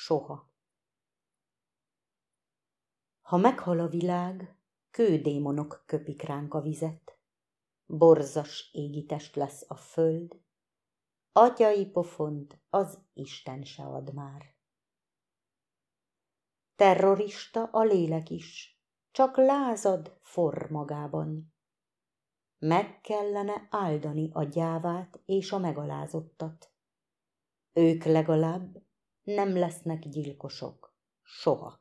soha. Ha meghal a világ, kődémonok köpik ránk a vizet, borzas égitest lesz a föld, atyai pofont az Isten se ad már. Terrorista a lélek is, csak lázad forr magában. Meg kellene áldani a gyávát és a megalázottat. Ők legalább nem lesznek gyilkosok, soha.